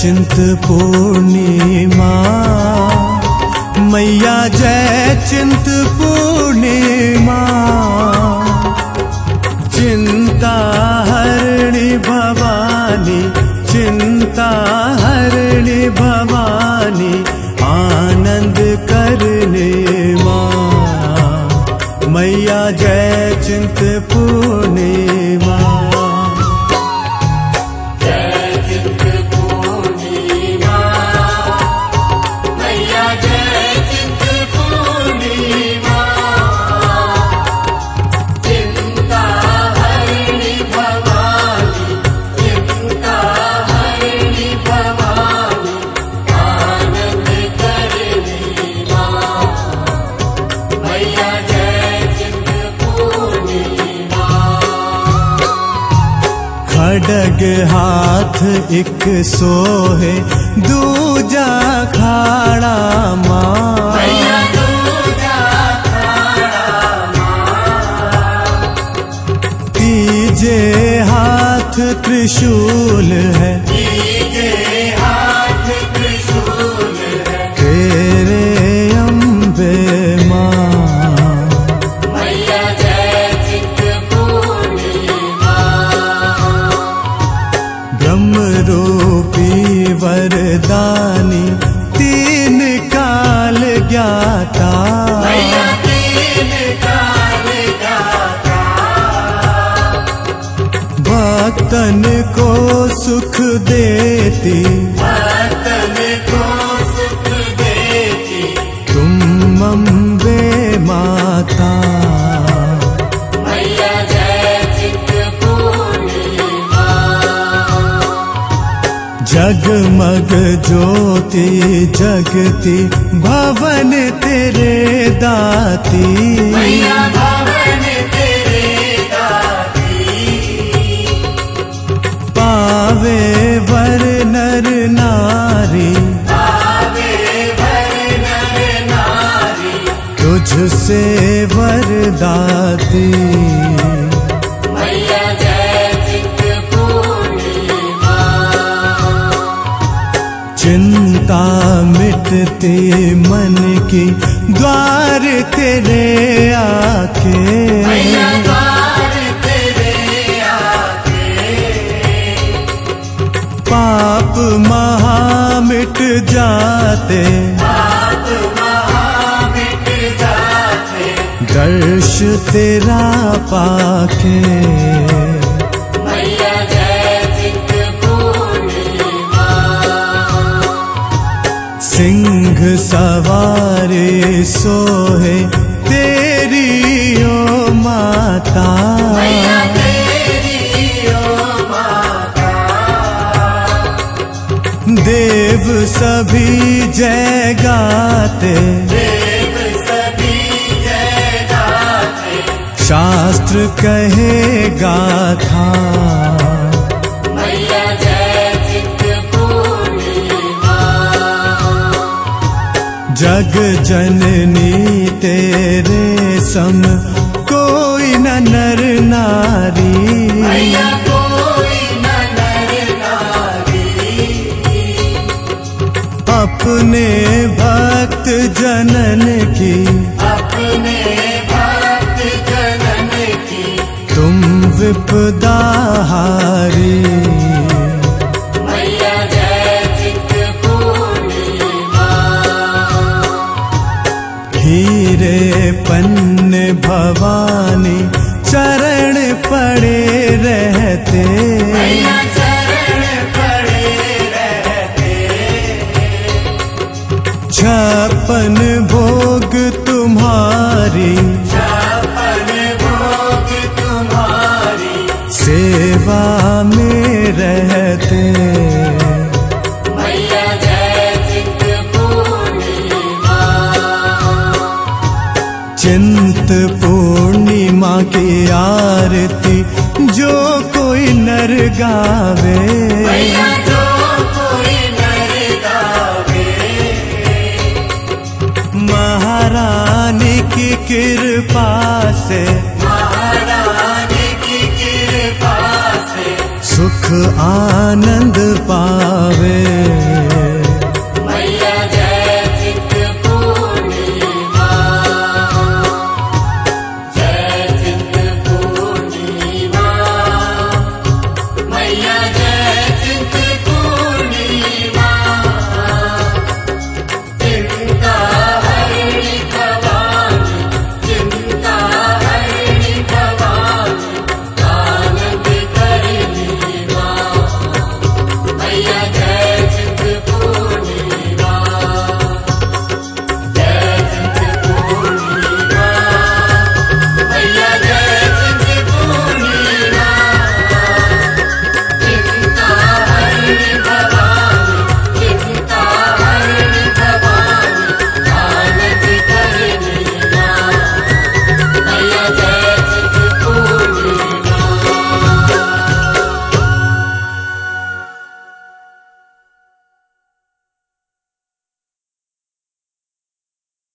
चिन्तपूर्णिमा मैया जय चिन्तपूर्णिमा चिन्ता हरणि भवाी चिन्ता हरणि भवाी आनन्द करणे मा। मैया जय चिन्त खडग हाथ एक सोहे दूजा खाड़ा माँ तीजे हाथ त्रिशूल है देती। को सुख देती। तुम अम्बे माता। मैया जय जगमग ज्योति जगती भवन तेरे दाती। भवन तेरे वरदाती। मैया चिंत मिटते मन की द्वार तेरे आके। पाप महा मिट जाते। दर्श तेरा पाके। सिंह सवारे सोहे तेरी ओ माता। तेरी ओ माता। देव सभी जय गाते। शास्त्र कहे गाथा जग जननी तेरे सम कोई न नर नारी। अपने भक्त जनन छप्पन भोग तुम्हारी। छापन भोग तुम्हारी सेवा में रहते। चिंत पूर्णिमा की आरती जो कोई नर गावे। की कृपा से। महारानी की कृपा से। सुख आनंद पावे।